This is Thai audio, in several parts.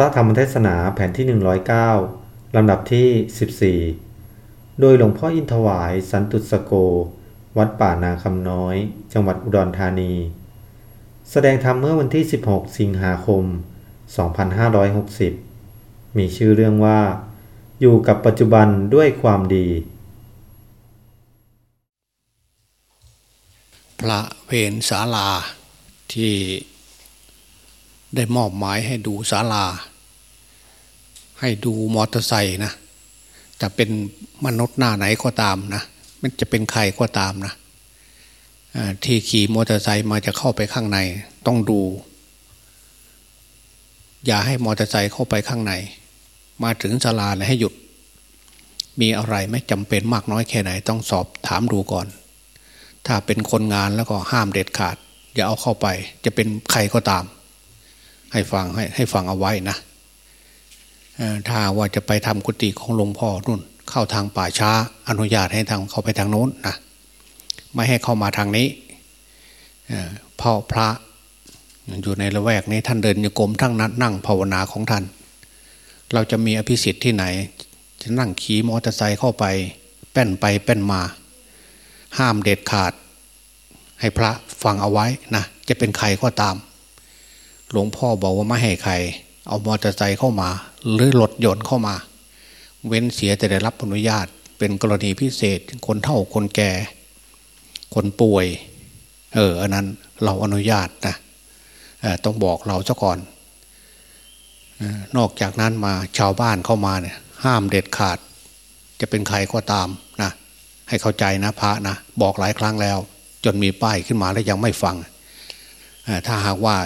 ระธรรมเทศนาแผ่นที่ 109 ลำดับที่ 14 โดยหลวงพ่ออินทวายสันตุสโก วัดป่านาคำน้อย จังหวัดอุดรธานี แสดงธรรมเมื่อวันที่ 16 สิงหาคม 2560 มีชื่อเรื่องว่า อยู่กับปัจจุบันด้วยความดี พระเพนศาลาที่ ได้มอบหมายให้ดูศาลา ให้ดูมอเตอร์ไซค์นะจะเป็นมนุษย์หน้าไหนก็ตามนะมันจะเป็นใครก็ตามนะที่ขี่มอเตอร์ไซค์มาจะเข้าไปข้างใน ต้องดู อย่าให้มอเตอร์ไซค์เข้าไปข้างใน มาถึงศาลาให้หยุด มีอะไรไม่จำเป็นมากน้อยแค่ไหน ต้องสอบถามดูก่อน ถ้าเป็นคนงานแล้วก็ห้ามเด็ดขาด อย่าเอาเข้าไป จะเป็นใครก็ตาม ให้ฟังให้ให้ฟังเอาไว้นะถ้าว่าจะไปทำกุฏิของหลวงพ่อนุ่น เข้าทางป่าช้า อนุญาตให้ทางเขาไปทางโน้นนะไม่ให้เข้ามาทางนี้พ่อพระอยู่ในละแวกนี้ท่านเดินโยกรมทั้งนั้นนั่งภาวนาของท่าน เราจะมีอภิสิทธิ์ที่ไหน จะนั่งขี่มอเตอร์ไซค์เข้าไป แป้นไปแป้นมา ห้ามเด็ดขาด ให้พระฟังเอาไว้นะจะเป็นใครก็ตาม หลวงพ่อบอกว่าไม่ให้ใคร เอามอเตอร์ไซค์เข้ามา หรือรถยนต์เข้ามา เว้นเสียแต่ได้รับอนุญาต เป็นกรณีพิเศษ คนเฒ่าคนแก่ คนป่วย เอออันนั้นเราอนุญาตนะต้องบอกเราซะก่อน นอกจากนั้นมาชาวบ้านเข้ามาเนี่ย ห้ามเด็ดขาด จะเป็นใครก็ตามนะให้เข้าใจนะพระนะบอกหลายครั้งแล้ว จนมีป้ายขึ้นมาแล้วยังไม่ฟังถ้าหากว่า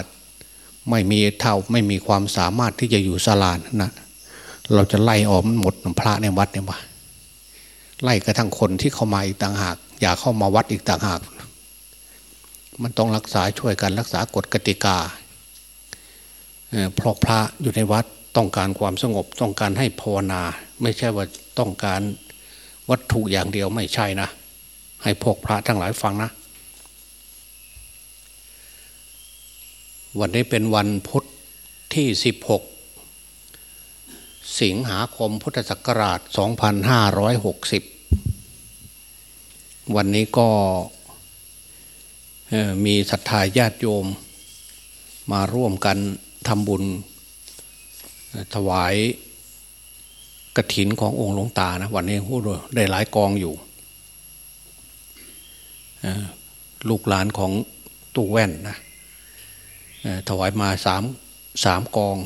ไม่มีเท่าไม่มีความสามารถที่จะอยู่สลานนะเราจะไล่ออกหมดพระในวัดเนี่ยว่าไล่กระทั่งคนที่เข้ามาอีกต่างหาก อย่าเข้ามาวัดอีกต่างหาก มันต้องรักษาช่วยกันรักษากฎกติกาเพราะพระอยู่ในวัดต้องการความสงบต้องการให้ภาวนา ไม่ใช่ว่าต้องการวัตถุอย่างเดียวไม่ใช่นะ ให้พวกพระทั้งหลายฟังนะ วันนี้เป็นวันพุทธที่ 16 สิงหาคมพุทธศักราช 2560 วันนี้ก็มีศรัทธาญาติโยม มาร่วมกันทำบุญ ถวายกระถินขององค์หลวงตานะ วันนี้พูดได้หลายกองอยู่ลูกหลานของตู้แว่นนะ ถวายมาสามสามกอง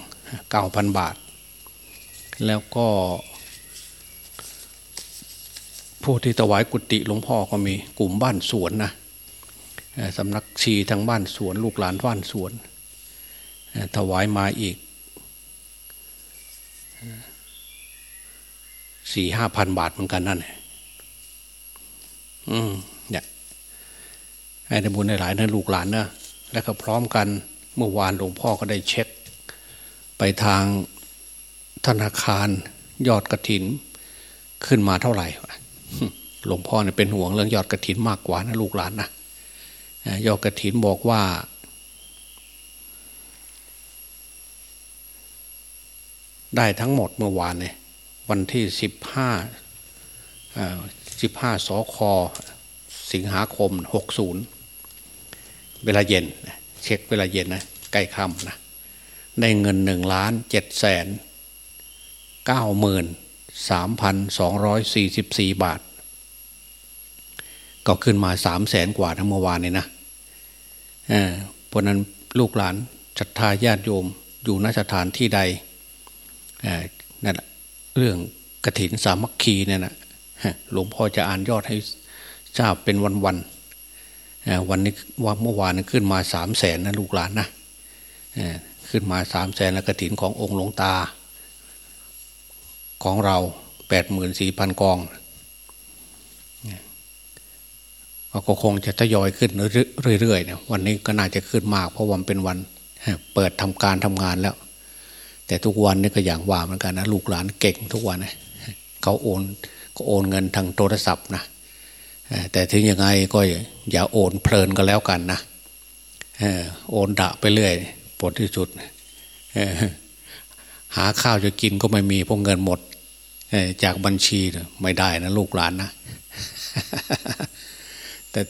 เก้าพันบาท แล้วก็ผู้ที่ถวายกุฏิหลวงพ่อก็มีกลุ่มบ้านสวนนะสำนักชีทางบ้านสวน ลูกหลานบ้านสวน ถวายมาอีกสี่ห้าพันบาทเหมือนกันนั่นอืมเนี่ยให้ในบุญในหลายนะลูกหลานนะแล้วก็พร้อมกัน เมื่อวานหลวงพ่อก็ได้เช็ค ไปทางธนาคารยอดกระถิน ขึ้นมาเท่าไหร่หลวงพ่อเนี่ยเป็นห่วงเรื่องยอดกระถินมากกว่านะลูกหลานนะยอดกระถินบอกว่าได้ทั้งหมดเมื่อวานเนี่ยวันที่สิบห้าสิบห้าสคสิงหาคมหกศูนย์เวลาเย็น เช็คเวลาเย็นนะใกล้ค่ำนะได้เงินหนึ่งล้านเจ็ดแสนเก้าหมื่นสามพันสองร้อยสี่สิบสี่บาท ก็ขึ้นมาสามแสนกว่าทั้งเมื่อวานนี่นะเพราะนั้นลูกหลานศรัทธาญาติโยมอยู่นสถานที่ใดนั่นเรื่องกระถินสามัคคีเนี่ยนะหลวงพ่อจะอ่านยอดให้ทราบเป็นวันๆ วันนี้ว่าเมื่อวานขึ้นมาสามแสนนะลูกหลานนะขึ้นมาสามแสนแล้วกระถินขององค์หลวงตา ของเราแปดหมื่นสี่พันกองก็คงจะทยอยขึ้นเรื่อยๆเนี่ยวันนี้ก็น่าจะขึ้นมาก เพราะวันเป็นวันเปิดทำการทำงานแล้ว แต่ทุกวันนี่ก็อย่างว่าเหมือนกันนะลูกหลานเก่งทุกวันนะเขาโอนก็โอนเงินทางโทรศัพท์นะ แต่ถึงยังไงก็อย่าโอนเพลินก็แล้วกันนะโอนดะไปเรื่อยผลที่สุดหาข้าวจะกินก็ไม่มีเพราะเงินหมดจากบัญชีไม่ได้นะลูกหลานนะ แต่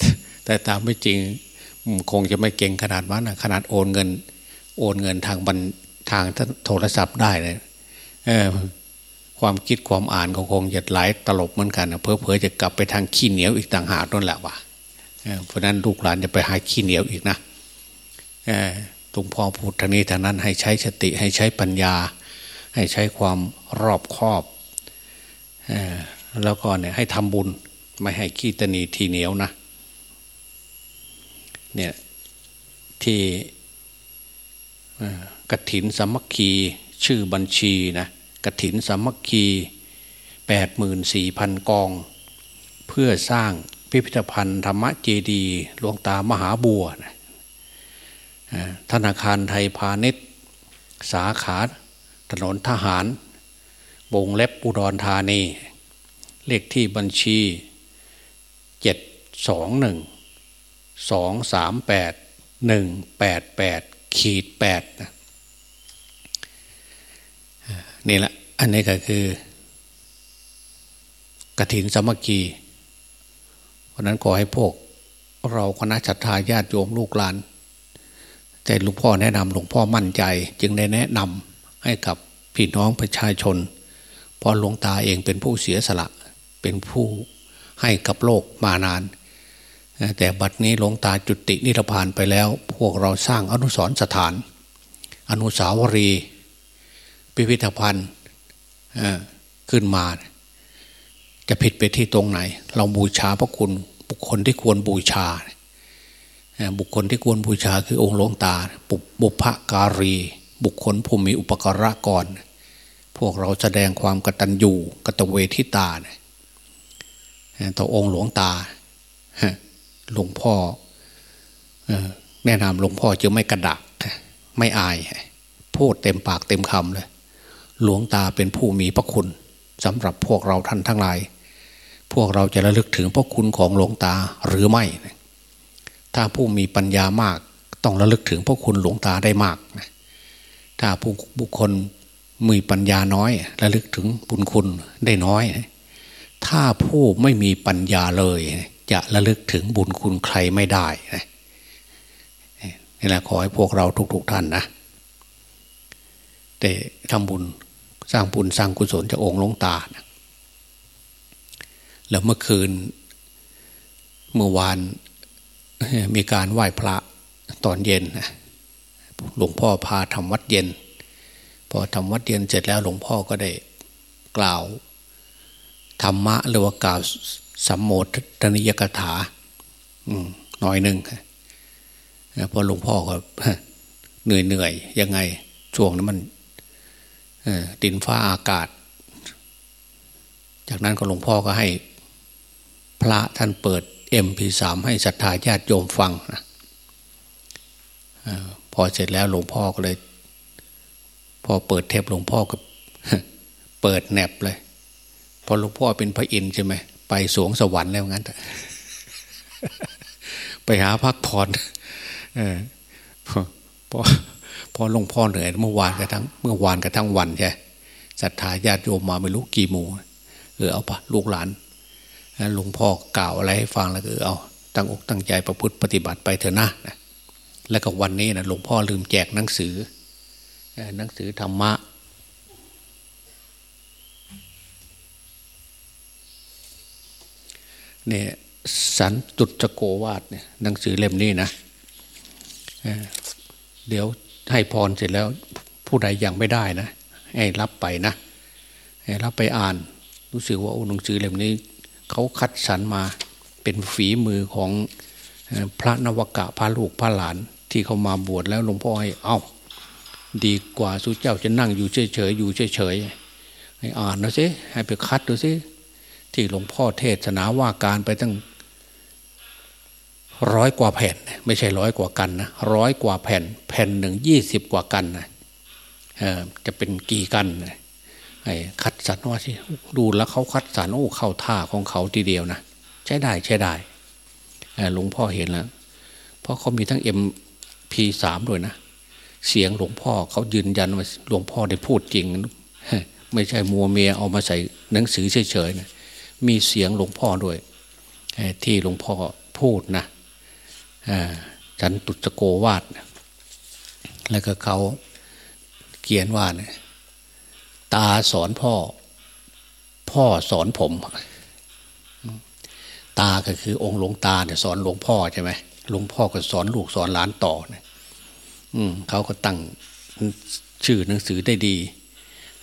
แต่ตามไม่จริงคงจะไม่เก่งขนาดนั้นนะขนาดโอนเงิน โอนเงินทางบัญทางโทรศัพท์ได้เลย ความคิดความอ่านก็คงจะหลายตลบเหมือนกันเพอเพอจะกลับไปทางขี้เหนียวอีกต่างหากนั่นแหละวะเพราะนั้นลูกหลานจะไปหาขี้เหนียวอีกนะหลวงพ่อพูดทางนี้ทางนั้นให้ใช้สติให้ใช้ปัญญา ให้ใช้ความรอบคอบแล้วก็เนี่ยให้ทำบุญไม่ให้ขี้ตนีทีเหนียวนะเนี่ยที่กระถินสมัคคีชื่อบัญชีนะ กถินสามัคคีแปดหมื่นสี่พันกอง เพื่อสร้างพิพิธภัณฑ์ธรรมเจดีหลวงตามหาบัวนะธนาคารไทยพาณิชย์ สาขาถนนทหาร วงเล็บอุดรธานี เลขที่บัญชีเจ็ดสองหนึ่งสองสามแปดหนึ่งแปดแปดขีดแปดนะนี่แหละ อันนี้ก็คือกระถินสมัคคีเพราะนั้นขอให้พวก เราคณะชัตยาญาติโยมลูกหลาน แต่หลวงพ่อแนะนำหลวงพ่อมั่นใจ จึงได้แนะนำให้กับพี่น้องประชาชนเพราะหลวงตาเองเป็นผู้เสียสละ เป็นผู้ให้กับโลกมานาน แต่บัดนี้หลวงตาจุตินิพพานไปแล้ว พวกเราสร้างอนุสรสถาน อนุสาวรีย์พิพิธภัณฑ์ ขึ้นมา จะผิดไปที่ตรงไหน เราบูชาพระคุณบุคคลที่ควรบูชา บุคคลที่ควรบูชาคือองค์หลวงตาปุบุพการี บุคคลผู้มีอุปการะก่อน พวกเราแสดงความกตัญญูกตเวทิตาต่อองค์หลวงตาหลวงพ่อแนะนำหลวงพ่อจะไม่กระดัก ไม่อาย พูดเต็มปากเต็มคำเลย หลวงตาเป็นผู้มีพระคุณสำหรับพวกเราท่านทั้งหลาย พวกเราจะระลึกถึงพระคุณของหลวงตาหรือไม่ ถ้าผู้มีปัญญามากต้องระลึกถึงพระคุณหลวงตาได้มากถ้าผู้บุคคลมีปัญญาน้อยระลึกถึงบุญคุณได้น้อย ถ้าผู้ไม่มีปัญญาเลย จะระลึกถึงบุญคุณใครไม่ได้นี่แหละขอให้พวกเราทุกๆท่านนะแต่ทำบุญ สร้างบุญสร้างกุศลจากองค์หลวงตานะแล้วเมื่อคืนเมื่อวานมีการไหว้พระตอนเย็นหลวงพ่อพาทำวัดเย็น พอทำวัดเย็นเสร็จแล้วหลวงพ่อก็ได้กล่าวธรรมะหรือว่ากล่าวสัมโมทนิยกถาหน่อยหนึ่งพอหลวงพ่อก็เหนื่อยเหนื่อยยังไงช่วงนั้นมัน ดินฟ้าอากาศ จากนั้นก็หลวงพ่อก็ให้พระท่านเปิดเอ็มพีสามให้ศรัทธาญาติโยมฟังนะพอเสร็จแล้วหลวงพ่อก็เลย พอเปิดเทปหลวงพ่อก็เปิดแนบเลยพอหลวงพ่อเป็นพระอินทร์ใช่ไหมไปสวงสวรรค์แล้วงั้นไปหาพักผ่อนเออพอ พอหลวงพ่อเหนื่อยเมื่อวานกันทั้งเมื่อวานกันทั้งวันใช่ศรัทธาญาติโยมมาไม่รู้กี่หมู่เออเอาปะลูกหลานหลวงพ่อกล่าวอะไรให้ฟังแล้วก็เอาตั้งอกตั้งใจประพฤติปฏิบัติไปเถอะนะแล้วก็วันนี้นะหลวงพ่อลืมแจกหนังสือหนังสือธรรมะเนี่ยสันตุจโกวาดเนี่ยหนังสือเล่มนี้นะเดี๋ยว ให้พรเสร็จแล้วผู้ใดยังไม่ได้นะ ให้รับไปนะ ให้รับไปอ่าน รู้สึกว่าหนังสือเล่มนี้เขาคัดสรรมาเป็นฝีมือของพระนวกะพระลูกพระหลานที่เขามาบวชแล้วหลวงพ่อให้เอาดีกว่าสุเจ้าจะนั่งอยู่เฉยๆอยู่เฉยๆให้อ่านดูสิให้ไปคัดดูสิที่หลวงพ่อเทศนาว่าการไปตั้ง ร้อยกว่าแผ่น ไม่ใช่ร้อยกว่ากันนะร้อยกว่าแผ่น แผ่นหนึ่งยี่สิบกว่ากันนะจะเป็นกี่กันไอ้คัดสรรว่าสิดูแล้วเขาคัดสรรโอ้เข้าท่าของเขาทีเดียวนะใช้ได้ใช้ได้หลวงพ่อเห็นแล้วเพราะเขามีทั้งเอ็มพีสามด้วยนะเสียงหลวงพ่อเขายืนยันว่าหลวงพ่อได้พูดจริง ไม่ใช่มัวเมียเอามาใส่หนังสือเฉยๆนะมีเสียงหลวงพ่อด้วยที่หลวงพ่อพูดนะ จันตุจโกวาดแล้วก็เขาเขียนว่าเนี่ยตาสอนพ่อ พ่อสอนผม ตาก็คือองค์หลวงตาเนี่ยสอนหลวงพ่อใช่ไหมหลวงพ่อก็สอนลูกสอนหลานต่อเนี่ยอืมเขาก็ตั้งชื่อหนังสือได้ดี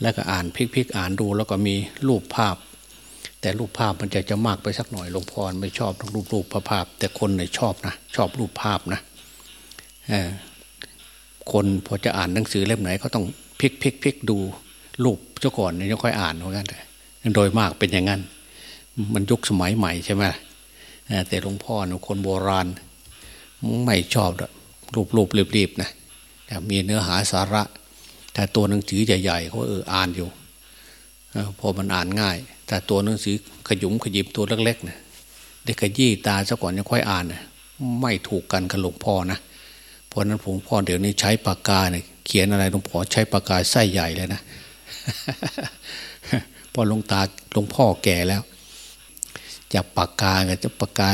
แล้วก็อ่านพลิกๆอ่านดู แล้วก็มีรูปภาพ แต่รูปภาพมันจะจะมากไปสักหน่อยหลวงพ่อไม่ชอบรูปรูปภาพ แต่คนเนี่ยชอบนะชอบรูปภาพนะคนพอจะอ่านหนังสือเล่มไหนเขาต้องพลิกพลิกพลิกดูรูปเจ้าก่อนเนี่ยค่อยอ่านเหมือนกันโดยมากเป็นอย่างนั้น มันยุคสมัยใหม่ใช่ไหมแต่หลวงพ่อเนี่ยคนโบราณไม่ชอบรูปรูปรีบๆนะแต่มีเนื้อหาสาระ แต่ตัวหนังสือใหญ่ๆเขาเอออ่านอยู่พอมันอ่านง่าย แต่ตัวหนังสือขยุมขยิบตัวเล็กๆนะได้ขยี้ตาซะก่อนยังค่อยอ่านนะไม่ถูกกันกับหลวงพ่อนะเพราะนั้นหลวงพ่อเดี๋ยวนี้ใช้ปากกาเนี่ยเขียนอะไรหลวงพ่อใช้ปากกาไส้ใหญ่เลยนะพอหลวงตาหลวงพ่อแก่แล้วจะปากกากับจะปากกา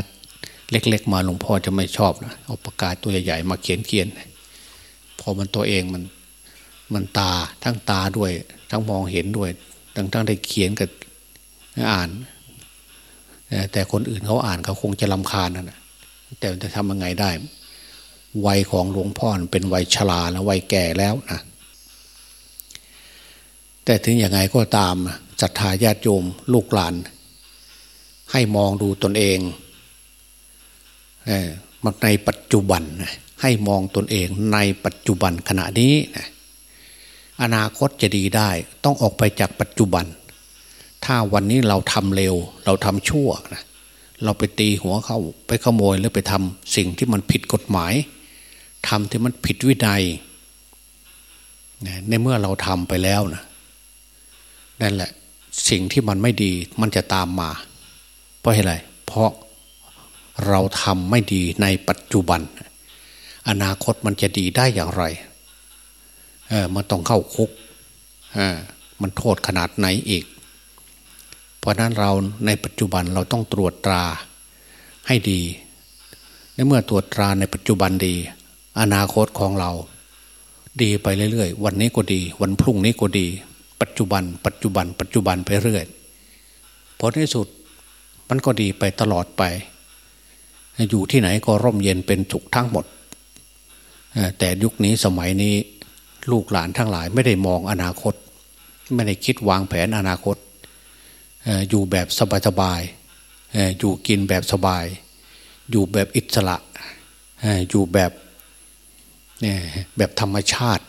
เล็ก ๆ มาหลวงพ่อจะไม่ชอบนะเอาปากกาตัวใหญ่ๆมาเขียนเขียนพอมันตัวเองมันมันตาทั้งตาด้วย ทั้งมองเห็นด้วย ทั้งทั้งได้เขียนกับ อ่าน แต่คนอื่นเขาอ่านเขาคงจะลำคาญนะแต่จะทำยังไงได้ วัยของหลวงพ่อเป็นวัยชราแล้ววัยแก่แล้วนะแต่ถึงยังไงก็ตามศรัทธาญาติโยมลูกหลาน ให้มองดูตนเองมันในปัจจุบันให้มองตนเองในปัจจุบันขณะนี้ อนาคตจะดีได้ ต้องออกไปจากปัจจุบัน ถ้าวันนี้เราทำเร็ว เราทำชั่วนะเราไปตีหัวเขาไปขโมยหรือไปทำสิ่งที่มันผิดกฎหมายทำที่มันผิดวินัยในเมื่อเราทำไปแล้วนะนั่นแหละ สิ่งที่มันไม่ดีมันจะตามมา เพราะอะไรเพราะเราทำไม่ดีในปัจจุบัน อนาคตมันจะดีได้อย่างไรเออมันต้องเข้าคุกเออมันโทษขนาดไหนอีก เพราะนั้นเราในปัจจุบันเราต้องตรวจตราให้ดีในเมื่อตรวจตราในปัจจุบันดี อนาคตของเรา ดีไปเรื่อยๆ วันนี้ก็ดี วันพรุ่งนี้ก็ดี ปัจจุบัน ปัจจุบัน ปัจจุบันไปเรื่อยผลที่สุดมันก็ดีไปตลอดไป อยู่ที่ไหนก็ร่มเย็นเป็นสุขทั้งหมด แต่ยุคนี้สมัยนี้ลูกหลานทั้งหลายไม่ได้มองอนาคต ไม่ได้คิดวางแผนอนาคต อยู่แบบสบายๆอยู่กินแบบสบาย อยู่แบบอิสระอยู่แบบแบบธรรมชาติ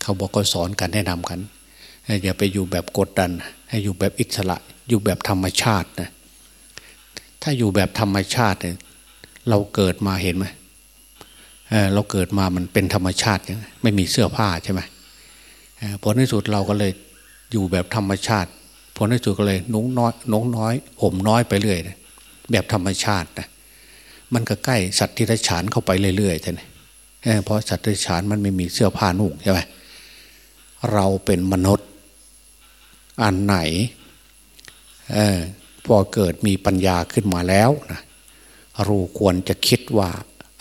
เขาบอกก็สอนกันแนะนำกันอย่าไปอยู่แบบกดดัน ให้อยู่แบบอิสระ อยู่แบบธรรมชาตินะถ้าอยู่แบบธรรมชาติเนี่ยเราเกิดมาเห็นไหมเเราเกิดมามันเป็นธรรมชาติ ไม่มีเสื้อผ้าใช่ไหมผลในสุดเราก็เลย อยู่แบบธรรมชาติผลในสุดก็เลยนุ่งน้อยนุ่งน้อยห่มน้อยไปเรื่อยแบบธรรมชาตินะมันก็ใกล้สัตว์ที่ไรฉานเข้าไปเรื่อยๆท่านเพราะสัตว์ที่ฉานมันไม่มีเสื้อผ้านุ่งใช่ไหมเราเป็นมนุษย์อันไหนพอเกิดมีปัญญาขึ้นมาแล้วนะรู้ควรจะคิดว่า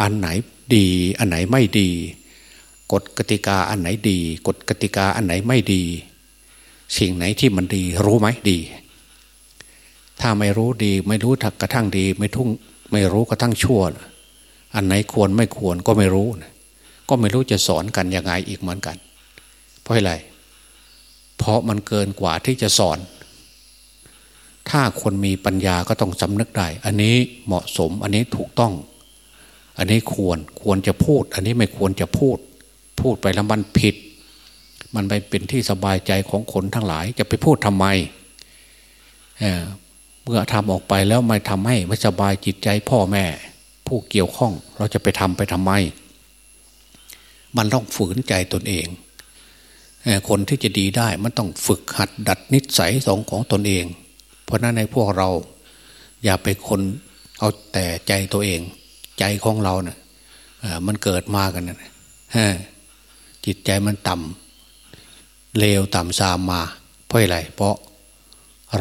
อันไหนดีอันไหนไม่ดี กฎกติกาอันไหนดี กฎกติกาอันไหนไม่ดี สิ่งไหนที่มันดีรู้ไหมดี ถ้าไม่รู้ดี ไม่รู้ถักกระทั่งดี ไม่ทุ่งไม่รู้กระทั่งชั่ว อันไหนควรไม่ควรก็ไม่รู้ก็ไม่รู้จะสอนกันยังไงอีกเหมือนกัน เพราะอะไร เพราะมันเกินกว่าที่จะสอน ถ้าคนมีปัญญาก็ต้องสำนึกได้ อันนี้เหมาะสม อันนี้ถูกต้อง อันนี้ควร ควรจะพูด อันนี้ไม่ควรจะพูด พูดไปแล้วมันผิด มันไปเป็นที่สบายใจของคนทั้งหลาย จะไปพูดทำไมเเมื่อทำออกไปแล้วไม่ทำให้ไม่สบายจิตใจพ่อแม่ ผู้เกี่ยวข้องเราจะไปทำไปทำไม มันต้องฝืนใจตนเองคนที่จะดีได้มันต้องฝึกหัดดัดนิสัยสองของตนเอง เพราะนั้นในพวกเรา อย่าไปคนเอาแต่ใจตัวเอง ใจของเราเนะ่ยมันเกิดมากันนะจิตใจมันต่ำ เลวต่ำซามมา เพราะอะไรเพราะ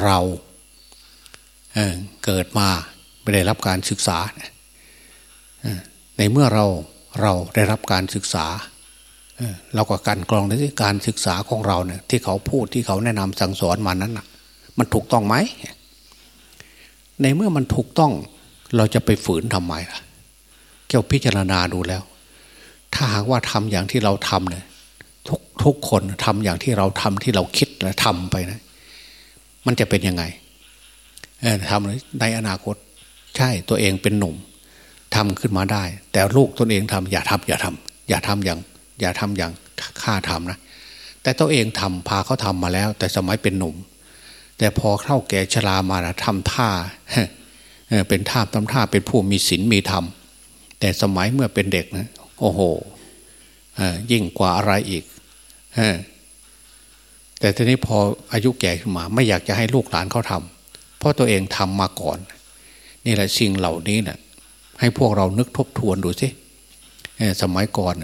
เราเเกิดมาไม่ได้รับการศึกษา ในเมื่อเราเราได้รับการศึกษา เราก็การกรองในการศึกษาของเราเนี่ยที่เขาพูดที่เขาแนะนำสั่งสอนมานั้นมันถูกต้องไหม ในเมื่อมันถูกต้องเราจะไปฝืนทำไมล่ะเกี่ยวพิจารณาดูแล้ว ถ้าหากว่าทำอย่างที่เราทำเนี่ย ทุกคนทำอย่างที่เราทำที่เราคิดและทำไปนะ มันจะเป็นยังไงทำในอนาคต ใช่ตัวเองเป็นหนุ่มทำขึ้นมาได้ แต่ลูกตนเองทำอย่าทำอย่าทำอย่าทำอย่าง อย่าทำอย่างข้าทำนะแต่ตัวเองทำพาเขาทำมาแล้ว แต่สมัยเป็นหนุ่ม แต่พอเข้าแก่ชรามานะทำท่าเป็นท่าทำท่าเป็นผู้มีศีลมีธรรม แต่สมัยเมื่อเป็นเด็กนะโอ้โหยิ่งกว่าอะไรอีก แต่ทีนี้พออายุแก่ขึ้นมา ไม่อยากจะให้ลูกหลานเขาทำเพราะตัวเองทำมาก่อน นี่แหละสิ่งเหล่านี้นะ่ะให้พวกเรานึกทบทวนดูสิสมัยก่อน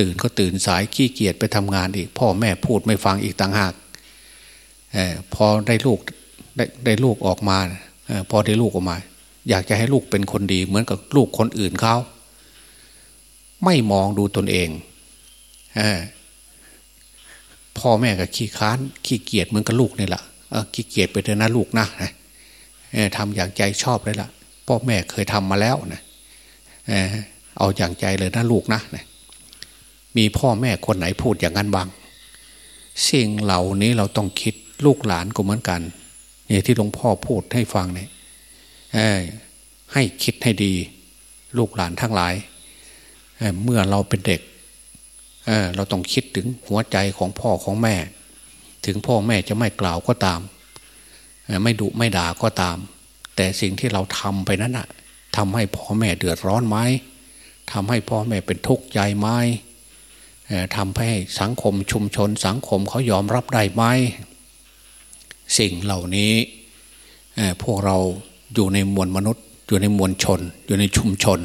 ตื่นก็ตื่นสายขี้เกียจไปทำงานอีก พ่อแม่พูดไม่ฟังอีกต่างหากพอได้ลูกได้ได้ลูกออกมาพอได้ลูกออกมา อยากจะให้ลูกเป็นคนดี เหมือนกับลูกคนอื่นเขาไม่มองดูตนเอง พ่อแม่ก็ขี้ค้าน ขี้เกียจเหมือนกับลูกนี่แหละขี้เกียจไปเถอะนะลูกนะทำอย่างใจชอบเลยละ่ะ พ่อแม่เคยทำมาแล้วนะเอาอย่างใจเลยนะลูกนะมีพ่อแม่คนไหนพูดอย่างนั้นบ้างสิ่งเหล่านี้เราต้องคิดลูกหลานก็เหมือนกันเนี่ยที่หลวงพ่อพูดให้ฟังเนี่ยให้คิดให้ดี ลูกหลานทั้งหลายเเมื่อเราเป็นเด็ก เเราต้องคิดถึงหัวใจของพ่อของแม่ ถึงพ่อแม่จะไม่กล่าวก็ตาม ไม่ดุไม่ด่าก็ตาม แต่สิ่งที่เราทำไปนั้นอะทำให้พ่อแม่เดือดร้อนไหมทำให้พ่อแม่เป็นทุกข์ใจไหมทำให้สังคมชุมชนสังคมเขายอมรับได้ไหมสิ่งเหล่านี้พวกเราอยู่ในมวลมนุษย์ อยู่ในมวลชน อยู่ในชุมชน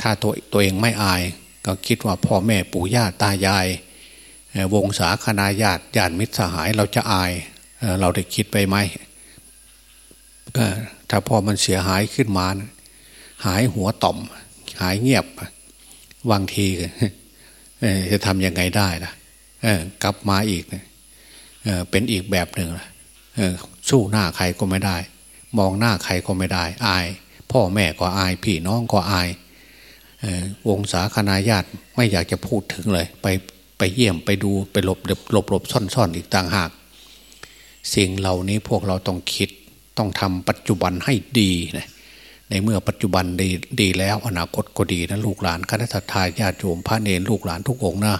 ถ้าตัวตัวเองไม่อาย ก็คิดว่าพ่อแม่ปู่ย่าตายาย วงศาคณาญาติญาติมิตรสหายเราจะอาย เราได้คิดไปไหมถ้าพอมันเสียหายขึ้นมา หายหัวต่อม หายเงียบบางทีจะทำยังไงได้ล่ะกลับมาอีกเป็นอีกแบบหนึ่งสู้หน้าใครก็ไม่ได้ มองหน้าใครก็ไม่ได้ อาย พ่อแม่ก็อาย พี่น้องก็อาย วงศาคณาญาติไม่อยากจะพูดถึงเลย ไปไปเยี่ยมไปดูไปหลบหลบหลบซ่อนซ่อนอีกต่างหาก สิ่งเหล่านี้พวกเราต้องคิดต้องทำปัจจุบันให้ดีนะในเมื่อปัจจุบันดีดีแล้วอนาคตก็ดีนะลูกหลานคณะทาญาติโยมพระเนรลูกหลานทุกองนะ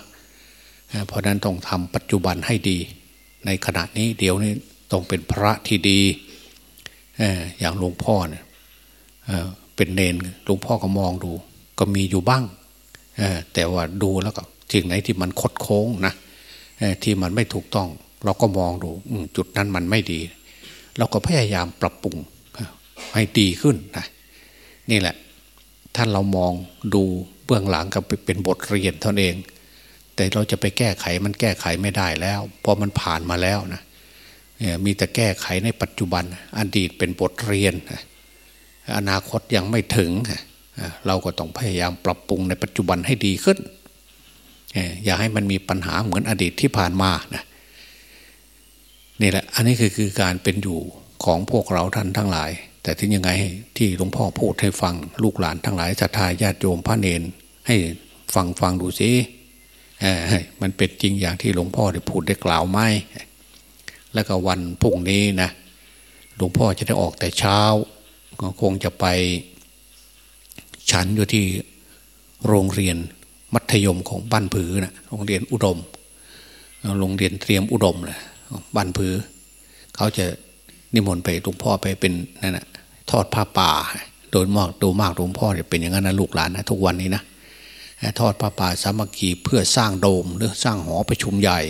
เพราะนั้นต้องทำปัจจุบันให้ดี ในขณะนี้เดี๋ยวนี้ต้องเป็นพระที่ดีอย่างหลวงพ่อเนี่ยเป็นเนนหลวงพ่อก็มองดู ก็มีอยู่บ้างแต่ว่าดูแล้วก็สิ่งไหนที่มันคดโค้งนะที่มันไม่ถูกต้อง เราก็มองดูจุดนั้นมันไม่ดี เราก็พยายามปรับปรุงให้ดีขึ้นนะนี่แหละ ท่านเรามองดูเบื้องหลังก็เป็นบทเรียนเท่านั้นเอง แต่เราจะไปแก้ไขมันแก้ไขไม่ได้แล้วเพราะมันผ่านมาแล้วนะมีแต่แก้ไขในปัจจุบัน อดีตเป็นบทเรียน อนาคตยังไม่ถึง เราก็ต้องพยายามปรับปรุงในปัจจุบันให้ดีขึ้น อย่าให้มันมีปัญหาเหมือนอดีตที่ผ่านมานะนี่แหละ อันนี้คือคือการเป็นอยู่ของพวกเราท่านทั้งหลาย แต่ถึงยังไงที่หลวงพ่อพูดให้ฟังลูกหลานทั้งหลายศรัทธาญาติโยมพระเนน ให้ฟังฟังดูสิมันเป็นจริงอย่างที่หลวงพ่อได้พูดได้กล่าวไหมแล้วก็วันพรุ่งนี้นะหลวงพ่อจะได้ออกแต่เช้าก็คงจะไป ฉันอยู่ที่โรงเรียนมัธยมของบ้านผือนะโรงเรียนอุดม โรงเรียนเตรียมอุดมเลยบ้านผือ เขาจะนิมนต์ไปหลวงพ่อไปเป็นนั่นนะทอดผ้าป่า โดยมากดูมากหลวงพ่อจะเป็นอย่างนั้นนะลูกหลานนะทุกวันนี้นะทอดผ้าป่าสามัคคีเพื่อสร้างโดมหรือสร้างหอประชุมใหญ่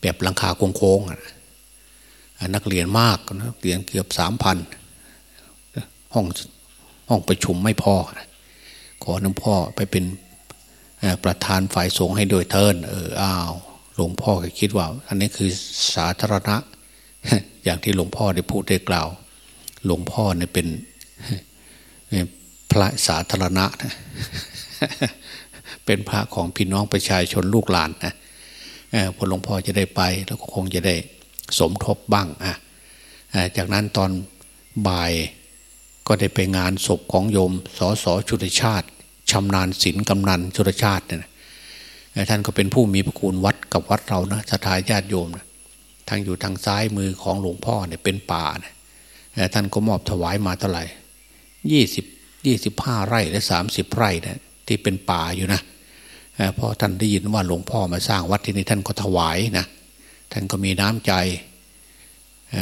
แบบหลังคาโค้งๆนักเรียนมากนักเรียนเกือบสามพันห้อง ห้องประชุมไม่พอขอหลวงพ่อไปเป็นประธานฝ่ายสงฆ์ให้โดยเทินเอออ้าวหลวงพ่อก็คิดว่า อันนี้คือสาธารณะ อย่างที่หลวงพ่อได้พูดได้กล่าว หลวงพ่อเนี่ยเป็นพระสาธารณะนะเป็นพระของพี่น้องประชาชนลูกหลานนะพอหลวงพ่อจะได้ไปแล้วก็คงจะได้สมทบบ้างอะจากนั้นตอนบ่าย ก็ได้ไปงานศพของโยมสอสอชุดชาติชำนาญศิลกำนันชุดชาติเนี่ยท่านก็เป็นผู้มีพระคุณวัดกับวัดเรานะสถาญาติโยมนะทางอยู่ทางซ้ายมือของหลวงพ่อเนี่ยเป็นป่านะท่านก็มอบถวายมาเท่าไหร่ยี่สิบยี่สิบห้าไร่และสามสิบไร่นะที่เป็นป่าอยู่นะเพราะท่านได้ยินว่าหลวงพ่อมาสร้างวัดที่นี่ท่านก็ถวายนะท่านก็มีน้ำใจ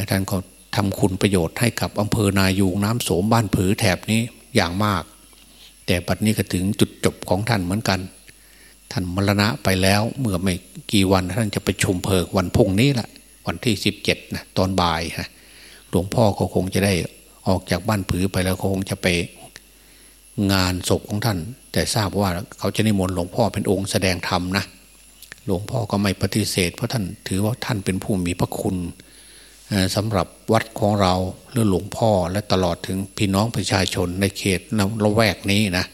ท่านก็ ทำคุณประโยชน์ให้กับอำเภอนายูงน้ำโสมบ้านผือแถบนี้อย่างมาก แต่บัดนี้ก็ถึงจุดจบของท่านเหมือนกัน ท่านมรณะไปแล้วเมื่อไม่กี่วันท่านจะไปชุมเพลิงวันพุ่งนี้แหละวันที่สิบเจ็ดนะตอนบ่ายนะหลวงพ่อก็คงจะได้ออกจากบ้านผือไปแล้วคงจะไปงานศพของท่าน แต่ทราบว่าเขาจะนิมนต์หลวงพ่อเป็นองค์แสดงธรรมนะหลวงพ่อก็ไม่ปฏิเสธเพราะท่านถือว่าท่านเป็นผู้มีพระคุณ สำหรับวัดของเราหรือหลวงพ่อและตลอดถึงพี่น้องประชาชนในเขตละแวกนี้นะ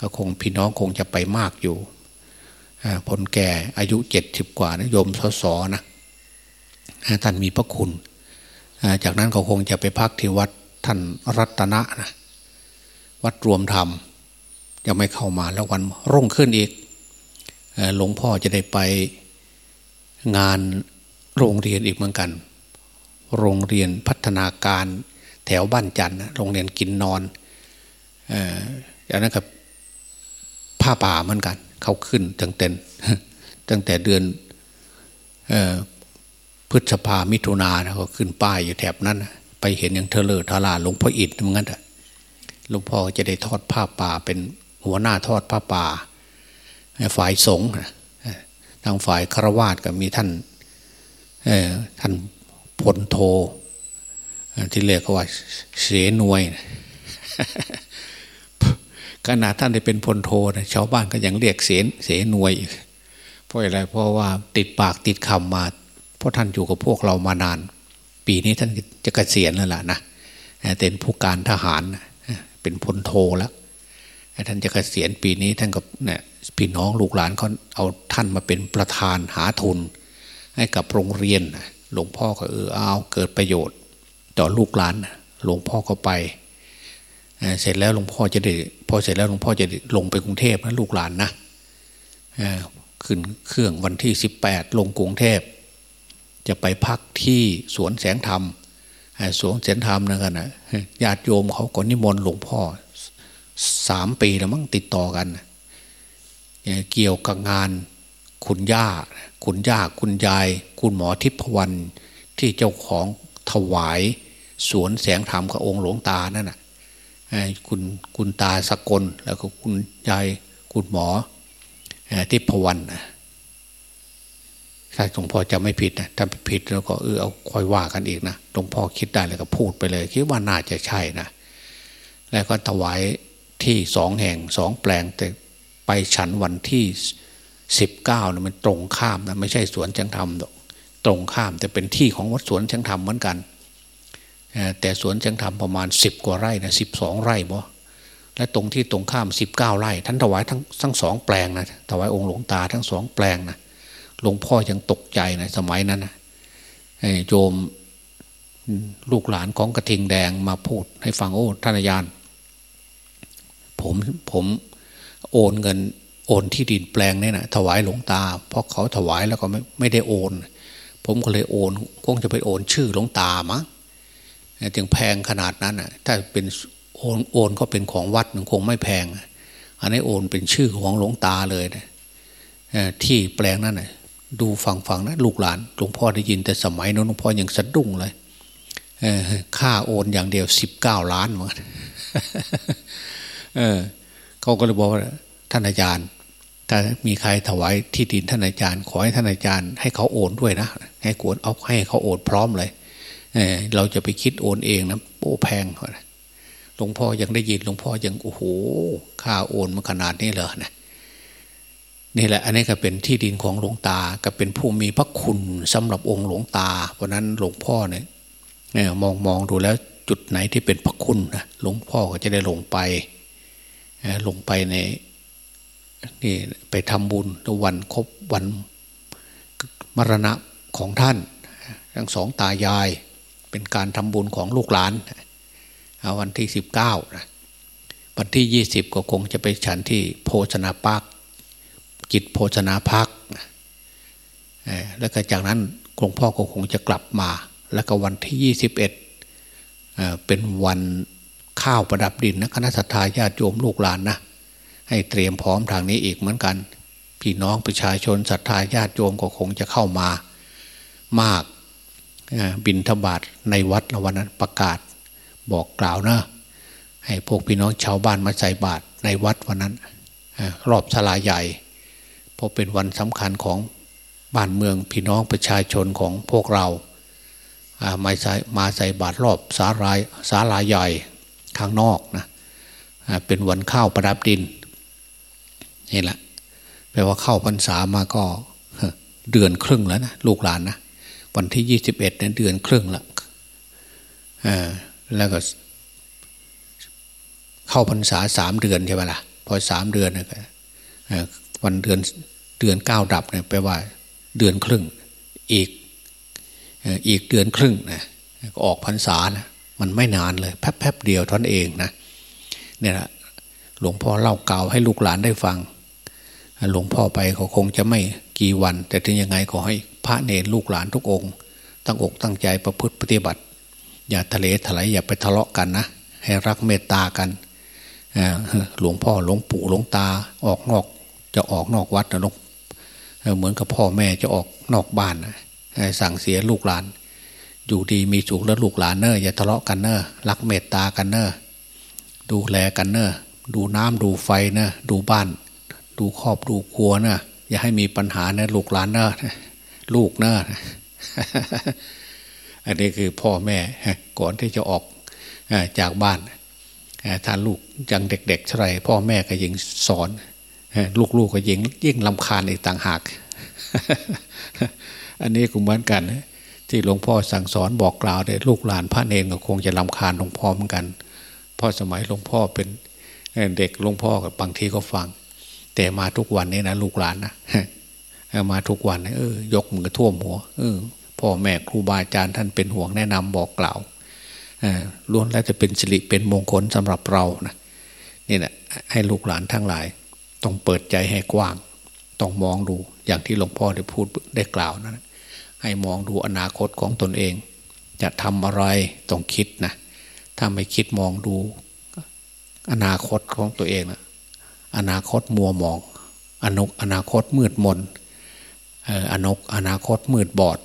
ก็คงพี่น้องคงจะไปมากอยู่พลแก่อายุเจ็ดสิบกว่านะโยมสสนะท่านมีพระคุณ จากนั้นเขาคงจะไปพักที่วัดท่านรัตนะนะวัดรวมธรรมยังไม่เข้ามาแล้ววันรุ่งขึ้นอีกหลวงพ่อจะได้ไปงานโรงเรียนอีกเหมือนกัน โรงเรียนพัฒนาการแถวบ้านจันทร์โรงเรียนกินนอนอย่างนั้นกับผ้าป่าเหมือนกัน เขาขึ้นตั้งแต่ตั้งแต่เดือนพฤษภามิถุนาเขาขึ้นป้ายอยู่แถบนั้น ไปเห็นอย่างเทเลอร์ทาราหลวงพ่ออิฐเหมือนกันหลวงพ่อจะได้ทอดผ้าป่าเป็นหัวหน้าทอดผ้าป่า ฝ่ายสงฆ์ทางฝ่ายครวาสก็มีท่านท่าน พลโท ที่เรียกว่าเสนวย ขนาดท่านได้เป็นพลโทนะชาวบ้านก็ยังเรียกเสนเสนวยอีกเพราะอะไรเพราะว่าติดปากติดคำมา เพราะท่านอยู่กับพวกเรามานาน ปีนี้ท่านจะกะเกษียณแล้วล่ะนะเป็นผู้การทหารเป็นพลโทแล้วท่านจะกะเกษียณปีนี้ท่านก็เนี่ยพี่น้องลูกหลานเขาเอาท่านมาเป็นประธานหาทุน ให้กับโรงเรียน หลวงพ่อก็เออเอาเกิดประโยชน์ ต่อลูกหลานหลวงพ่อก็ไปเสร็จแล้วหลวงพ่อจะได้พอเสร็จแล้วหลวงพ่อจะลงไปกรุงเทพนะลูกหลานนะขึ้นเครื่องวันที่สิบแปดลงกรุงเทพ จะไปพักที่สวนแสงธรรมสวนแสงธรรมนะกันนะญาติโยมเขาก็นิมนต์หลวงพ่อสามปีแล้วมั้งติดต่อกัน เกี่ยวกับงาน คุณย่า คุณย่าคุณยาย คุณหมอทิพวรรณที่เจ้าของถวายสวนแสงธรรมกับองค์หลวงตานั่นน่ะคุณคุณตาสกลแล้วก็คุณยายคุณหมอทิพวรรณถ้าหลวงพ่อจะไม่ผิดนะถ้าผิดแล้วก็เออเอาคอยว่ากันอีกนะหลวงพ่อคิดได้แล้วก็พูดไปเลย คิดว่าน่าจะใช่นะแล้วก็ถวายที่สองแห่งสองแปลงแต่ไปฉันวันที่ สิบเก้าเนะมันตรงข้ามนะไม่ใช่สวนชังธรรมตรงข้ามแต่เป็นที่ของวัดสวนชังธรรมเหมือนกันแต่สวนชังธรรมประมาณสิบกว่าไร่นะสิบสองไร่บ่และตรงที่ตรงข้ามสิบเก้าไร่ท่านถวายทั้งทั้งสองแปลงนะถวายองค์หลวงตาทั้งสองแปลงนะหลวงพ่อยังตกใจนะสมัยนั้นนะโยมลูกหลานของกระทิงแดงมาพูดให้ฟังโอ้ท่านอาจารย์ผมผมโอนเงิน โอนที่ดินแปลงนี่นะถวายหลวงตา เพราะเขาถวายแล้วก็ไม่ไม่ได้โอน ผมก็เลยโอนคงจะไปโอนชื่อหลวงตามั้งจึงแพงขนาดนั้นอะ ถ้าเป็นโอนโอนก็เป็นของวัดคงไม่แพง อันนี้โอนเป็นชื่อของหลวงตาเลยนะที่แปลงนั้นนะดูฟังฟังนะลูกหลานหลวงพ่อได้ยินแต่สมัยนั้นหลวงพ่อยังสะดุ้งเลยค่าโอนอย่างเดียวสิบเก้าล้านเหมือนเขาก็เลยบอกว่า ท่านอาจารย์ ถ้ามีใครถวายที่ดินท่านอาจารย์ ขอให้ท่านอาจารย์ให้เขาโอนด้วยนะ ให้กวนเอาให้เขาโอนพร้อมเลยเเราจะไปคิดโอนเองนะโอ้แพงหลวงพ่อยังได้ยินหลวงพ่อยังโอ้โหค่าโอนมาขนาดนี้เหรอนะนี่แหละอันนี้ก็เป็นที่ดินของหลวงตาก็เป็นผู้มีพระคุณสำหรับองค์หลวงตา เพราะนั้นหลวงพ่อเนี่ยเนี่ยมองมองดูแล้วจุดไหนที่เป็นพระคุณนะหลวงพ่อก็จะได้ลงไปลงไปใน นี่ไปทำบุญวันครบวันมรณะของท่าน ทั้งสองตายายเป็นการทำบุญของลูกหลาน วันที่สิบเก้าวันที่ยี่สิบก็คงจะไปฉันที่โภชนาปักกิจโภชนาพักแล้วก็จากนั้นหลวงพ่อก็คงจะกลับมา แล้วก็วันที่ยี่สิบเอ็ดเป็นวันข้าวประดับดินนะคณะสัตยาญาติโยมลูกหลานนะ ให้เตรียมพร้อมทางนี้อีกเหมือนกัน พี่น้องประชาชนศรัทธาญาติโยมก็คงจะเข้ามามากบินทบาทในวัดวันนั้นประกาศบอกกล่าวนะให้พวกพี่น้องชาวบ้านมาใส่บาตรในวัดวันนั้นรอบสลาใหญ่เพราะเป็นวันสำคัญของบ้านเมืองพี่น้องประชาชนของพวกเรามาใส่มาใส่บาตรรอบสาลายสาลาใหญ่ข้างนอกนะเป็นวันข้าวประดับดิน นี่แหละแปลว่าเข้าพรรษามาก็เดือนครึ่งแล้วนะลูกหลานนะวันที่ยี่สิบเอ็ดเนี่ยเดือนครึ่งละแล้วก็เข้าพรรษาสามเดือนใช่ไหมล่ะพอสามเดือนเนี่ยวันเดือนเดือนเก้าดับเนี่ยแปลว่า เดือนครึ่ง อีกอีกเดือนครึ่งนะก็ออกพรรษานะมันไม่นานเลยแป๊บๆเดียวท่านเองนะเนี่ยแหละหลวงพ่อเล่ากล่าวให้ลูกหลานได้ฟัง หลวงพ่อไปเขาคงจะไม่กี่วัน แต่ถึงยังไงขอให้พระเนรลูกหลานทุกองค์ ตั้งอกตั้งใจประพฤติปฏิบัติ อย่าทะเลถลายอย่าไปทะเลาะกันนะ ให้รักเมตตากันหลวงพ่อหลวงปู่หลวงตาออกนอก จะออกนอกวัดนะลูกเหมือนกับพ่อแม่จะออกนอกบ้านสั่งเสียลูกหลาน อยู่ดีมีสุขแล้วลูกหลานเนอะอย่าทะเลาะกันเนอะรักเมตตากันเนอะดูแลกันเนอะดูน้ำดูไฟเนอะดูบ้าน ดูครอบดูครัวนะอย่าให้มีปัญหานะลูกหลานนะลูกนะอันนี้คือพ่อแม่ก่อนที่จะออกจากบ้านถ้าลูกยังเด็กๆเท่าไรพ่อแม่ก็ยิงสอน ลูกๆก็ยิงยิ่งลำคาญอีกต่างหาก อันนี้ก็เหมือนกัน ที่หลวงพ่อสั่งสอนบอกกล่าวเนี่ยลูกหลานพระเนรก็คงจะลำคาญหลวงพ่อเหมือนกันพราะสมัยหลวงพ่อเป็นเด็กหลวงพ่อกับบางทีก็ฟัง แต่มาทุกวันนี้นะลูกหลานนะมาทุกวันเออยกมือท่วมหัวเออพ่อแม่ครูบาอาจารย์ท่านเป็นห่วงแนะนำบอกกล่าวล้วนแล้วจะเป็นสิริเป็นมงคลสำหรับเรานะนี่แหละให้ลูกหลานทั้งหลาย ต้องเปิดใจให้กว้าง ต้องมองดูอย่างที่หลวงพ่อได้พูดได้กล่าวนะให้มองดูอนาคตของตนเอง จะทำอะไรต้องคิดนะถ้าไม่คิดมองดูอนาคตของตัวเองนะ อนาคตมัวมองอนกอนาคตมืดมนอนกอนาคตมืดบอด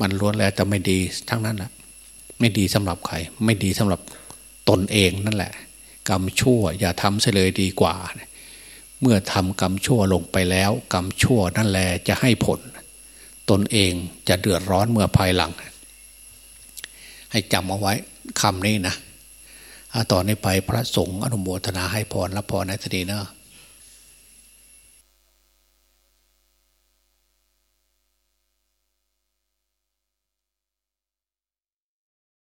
มันล้วนแล้วจะไม่ดีทั้งนั้นแหละไม่ดีสำหรับใคร ไม่ดีสำหรับตนเองนั่นแหละ กรรมชั่ว อย่าทำเสียเลยดีกว่า เมื่อทำกรรมชั่วลงไปแล้ว กรรมชั่วนั่นแหละจะให้ผล ตนเองจะเดือดร้อนเมื่อภายหลัง ให้จำเอาไว้คำนี้นะ ต่อนนี้ไปพระสงฆ์อนุโมทนาให้พรรับพรในทีนี้เนาะ